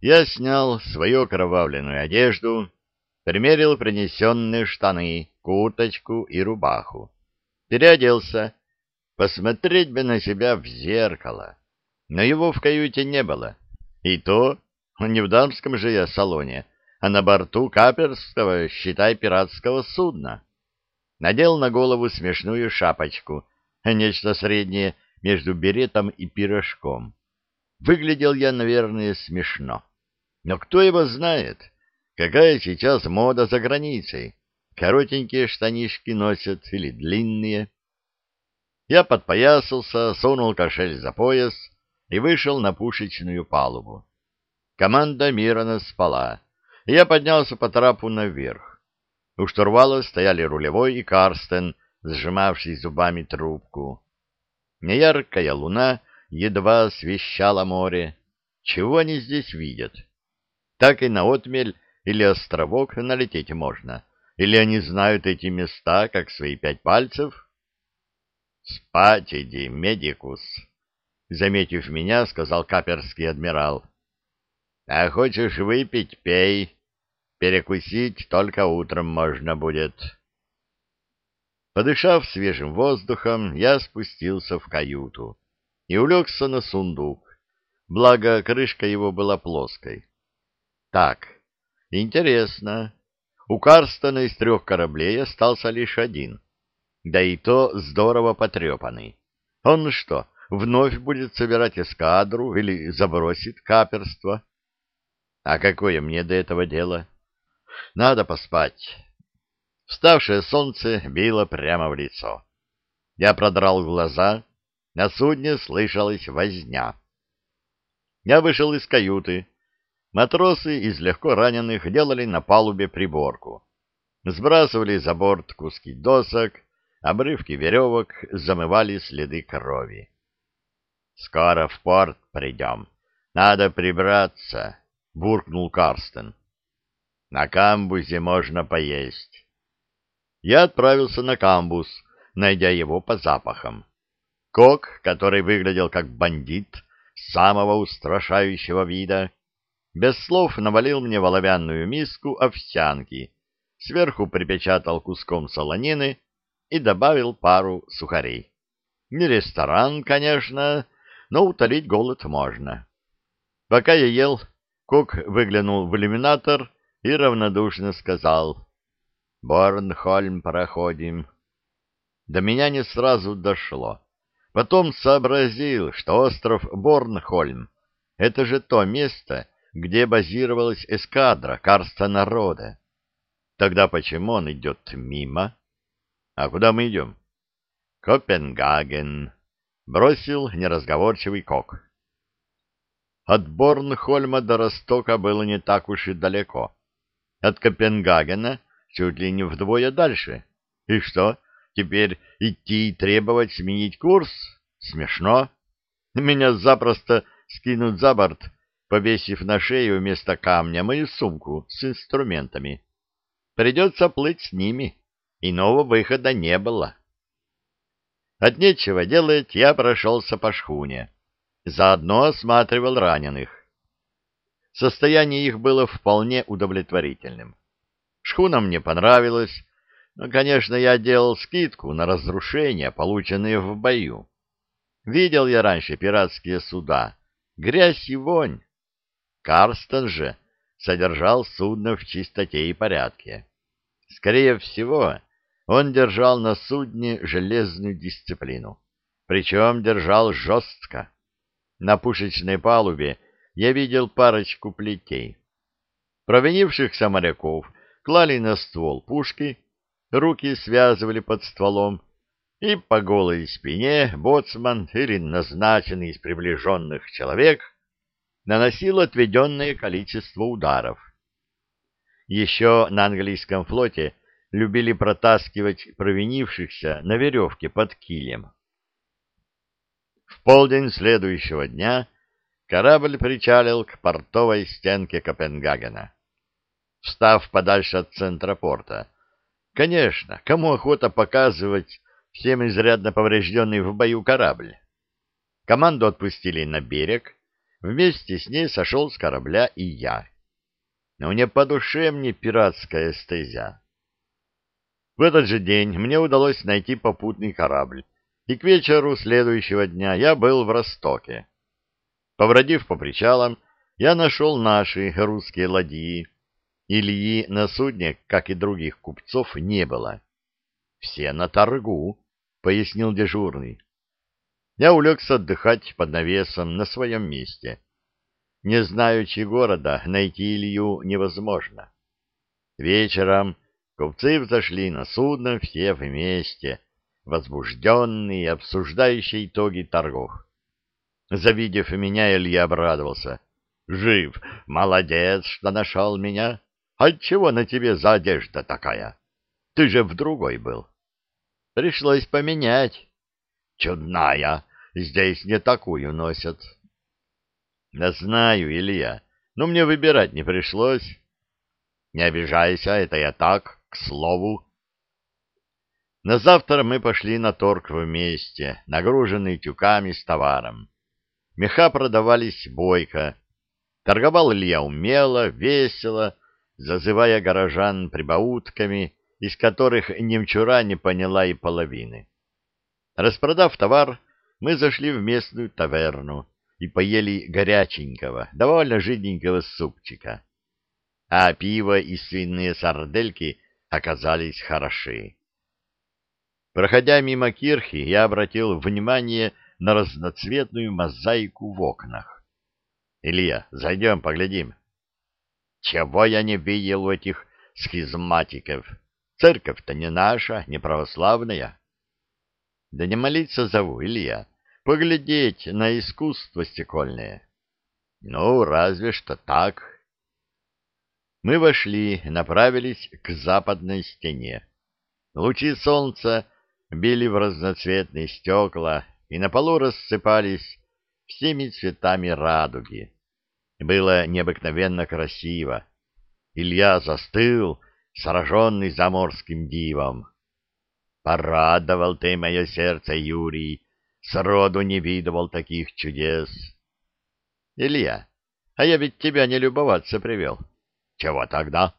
Я снял свою окровавленную одежду, примерил принесенные штаны, курточку и рубаху. Переоделся, посмотреть бы на себя в зеркало. Но его в каюте не было. И то не в дамском же я салоне, а на борту каперского, считай, пиратского судна. Надел на голову смешную шапочку, нечто среднее между беретом и пирожком. Выглядел я, наверное, смешно. Но кто его знает, какая сейчас мода за границей? Коротенькие штанишки носят или длинные? Я подпоясался, сунул кошель за пояс и вышел на пушечную палубу. Команда мирно спала. Я поднялся по трапу наверх. У штурвала стояли рулевой и Карстен, сжимавший зубами трубку. Неяркая луна едва освещала море. Чего они здесь видят? Так и на отмель или островок налететь можно. Или они знают эти места, как свои пять пальцев? — Спать иди, медикус, — заметив меня, сказал каперский адмирал. — А хочешь выпить — пей. Перекусить только утром можно будет. Подышав свежим воздухом, я спустился в каюту и улегся на сундук, благо крышка его была плоской. Так, интересно. У Карстона из трех кораблей остался лишь один, да и то здорово потрепанный. Он что, вновь будет собирать эскадру или забросит каперство? А какое мне до этого дело? Надо поспать. Вставшее солнце било прямо в лицо. Я продрал глаза, на судне слышалась возня. Я вышел из каюты. Матросы из легко раненых делали на палубе приборку. Сбрасывали за борт куски досок, обрывки веревок замывали следы крови. «Скоро в порт придем. Надо прибраться», — буркнул Карстен. «На камбузе можно поесть» я отправился на камбус, найдя его по запахам. Кок, который выглядел как бандит самого устрашающего вида, без слов навалил мне в оловянную миску овсянки, сверху припечатал куском солонины и добавил пару сухарей. Не ресторан, конечно, но утолить голод можно. Пока я ел, Кок выглянул в иллюминатор и равнодушно сказал — Борнхольм проходим. До меня не сразу дошло. Потом сообразил, что остров Борнхольм — это же то место, где базировалась эскадра Карста народа. Тогда почему он идет мимо? А куда мы идем? Копенгаген, — бросил неразговорчивый Кок. От Борнхольма до Ростока было не так уж и далеко. От Копенгагена чуть ли не вдвое дальше. И что, теперь идти и требовать сменить курс? Смешно. Меня запросто скинут за борт, повесив на шею вместо камня мою сумку с инструментами. Придется плыть с ними, иного выхода не было. От нечего делать я прошелся по шхуне. Заодно осматривал раненых. Состояние их было вполне удовлетворительным. Шхуна мне понравилась, но, конечно, я делал скидку на разрушения, полученные в бою. Видел я раньше пиратские суда. Грязь и вонь. Карстон же содержал судно в чистоте и порядке. Скорее всего, он держал на судне железную дисциплину. Причем держал жестко. На пушечной палубе я видел парочку плетей. Провинившихся моряков клали на ствол пушки, руки связывали под стволом, и по голой спине боцман или назначенный из приближенных человек наносил отведенное количество ударов. Еще на английском флоте любили протаскивать провинившихся на веревке под килем. В полдень следующего дня корабль причалил к портовой стенке Копенгагена встав подальше от центра порта. Конечно, кому охота показывать всем изрядно поврежденный в бою корабль? Команду отпустили на берег, Вместе с ней сошел с корабля и я. Но не по душе мне пиратская стезя. В этот же день мне удалось найти попутный корабль, и к вечеру следующего дня я был в Ростоке. Побродив по причалам, я нашел наши русские ладьи. Ильи на судне, как и других купцов, не было. — Все на торгу, — пояснил дежурный. Я улегся отдыхать под навесом на своем месте. Не знаючи города, найти Илью невозможно. Вечером купцы взошли на судно все вместе, возбужденные, обсуждающие итоги торгов. Завидев меня, Илья обрадовался. «Жив! Молодец, что нашел меня! Отчего на тебе за одежда такая? Ты же в другой был!» «Пришлось поменять!» «Чудная! Здесь не такую носят!» «Да знаю, Илья, но мне выбирать не пришлось!» «Не обижайся, это я так, к слову!» На завтра мы пошли на торг вместе, нагруженные тюками с товаром. Меха продавались бойко. Торговал Илья умело, весело, зазывая горожан прибаутками, из которых немчура не поняла и половины. Распродав товар, мы зашли в местную таверну и поели горяченького, довольно жиденького супчика. А пиво и свиные сардельки оказались хороши. Проходя мимо кирхи, я обратил внимание на разноцветную мозаику в окнах. — Илья, зайдем, поглядим. — Чего я не видел у этих схизматиков? Церковь-то не наша, не православная. — Да не молиться зову, Илья, поглядеть на искусство стекольное. — Ну, разве что так. Мы вошли, направились к западной стене. Лучи солнца били в разноцветные стекла и на полу рассыпались всеми цветами радуги. Было необыкновенно красиво. Илья застыл, сраженный заморским дивом. Порадовал ты мое сердце, Юрий, сроду не видывал таких чудес. Илья, а я ведь тебя не любоваться привел. Чего тогда?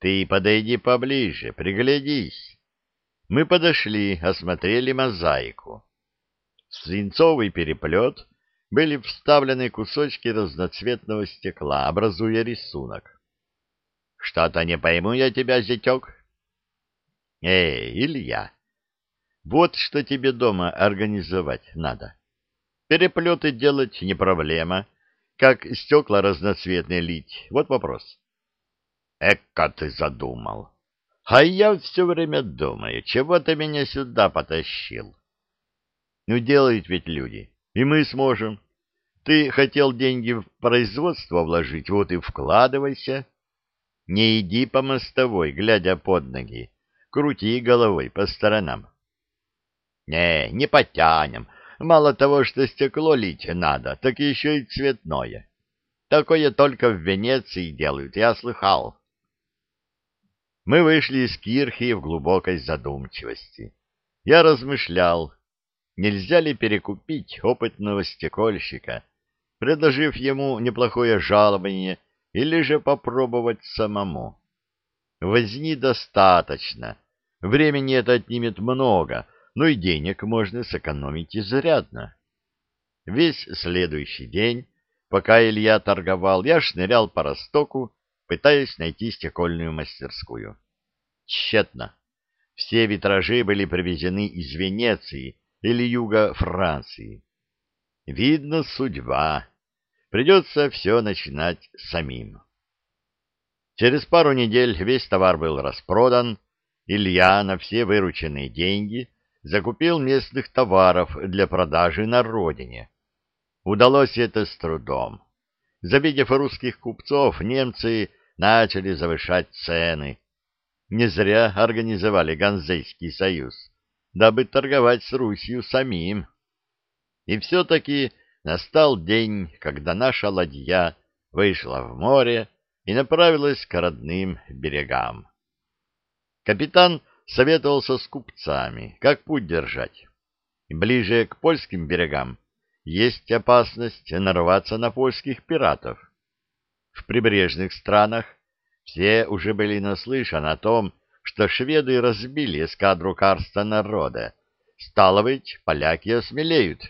Ты подойди поближе, приглядись. Мы подошли, осмотрели мозаику. В свинцовый переплет были вставлены кусочки разноцветного стекла, образуя рисунок. — Что-то не пойму я тебя, зятек. — Эй, Илья, вот что тебе дома организовать надо. Переплеты делать не проблема, как стекла разноцветные лить. Вот вопрос. — Эка ты задумал. А я все время думаю, чего ты меня сюда потащил? Ну, делают ведь люди, и мы сможем. Ты хотел деньги в производство вложить, вот и вкладывайся. Не иди по мостовой, глядя под ноги, крути головой по сторонам. Не, не потянем. Мало того, что стекло лить надо, так еще и цветное. Такое только в Венеции делают, я слыхал. Мы вышли из кирхи в глубокой задумчивости. Я размышлял, нельзя ли перекупить опытного стекольщика, предложив ему неплохое жалование или же попробовать самому. Возни достаточно, времени это отнимет много, но и денег можно сэкономить изрядно. Весь следующий день, пока Илья торговал, я шнырял по Ростоку, пытаясь найти стекольную мастерскую. Тщетно. Все витражи были привезены из Венеции или юга Франции. Видно, судьба. Придется все начинать самим. Через пару недель весь товар был распродан. Илья на все вырученные деньги закупил местных товаров для продажи на родине. Удалось это с трудом. Завидев русских купцов, немцы начали завышать цены. Не зря организовали Ганзейский союз, дабы торговать с Русью самим. И все-таки настал день, когда наша ладья вышла в море и направилась к родным берегам. Капитан советовался с купцами, как путь держать. Ближе к польским берегам есть опасность нарваться на польских пиратов. В прибрежных странах все уже были наслышаны о том, что шведы разбили эскадру Карстена Рода. Стало быть, поляки осмелеют.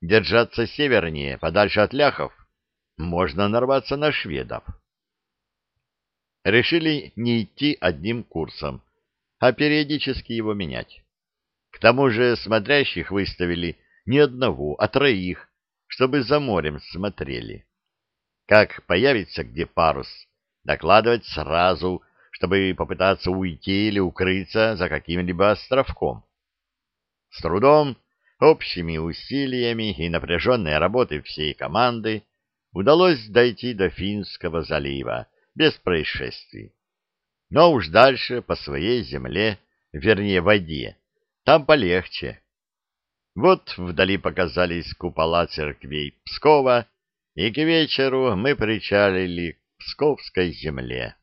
Держаться севернее, подальше от ляхов, можно нарваться на шведов. Решили не идти одним курсом, а периодически его менять. К тому же смотрящих выставили не одного, а троих, чтобы за морем смотрели. Как появится где парус, докладывать сразу, чтобы попытаться уйти или укрыться за каким-либо островком. С трудом, общими усилиями и напряженной работой всей команды удалось дойти до Финского залива без происшествий. Но уж дальше по своей земле, вернее воде, там полегче. Вот вдали показались купола церквей Пскова, и к вечеру мы причалили к Псковской земле.